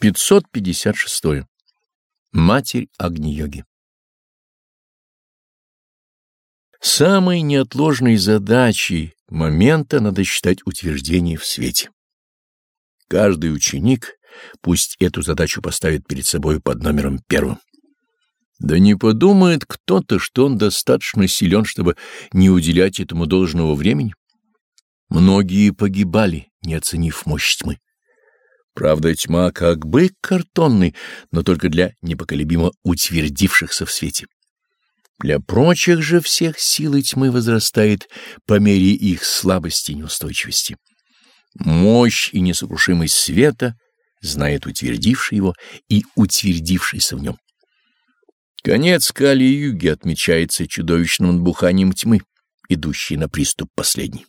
556. Матерь Агни-йоги Самой неотложной задачей момента надо считать утверждение в свете. Каждый ученик пусть эту задачу поставит перед собой под номером первым. Да не подумает кто-то, что он достаточно силен, чтобы не уделять этому должного времени. Многие погибали, не оценив мощь тьмы. Правда, тьма как бык картонный, но только для непоколебимо утвердившихся в свете. Для прочих же всех силы тьмы возрастает по мере их слабости и неустойчивости. Мощь и несокрушимость света знает утвердивший его и утвердившийся в нем. Конец Кали-юги отмечается чудовищным набуханием тьмы, идущей на приступ последний.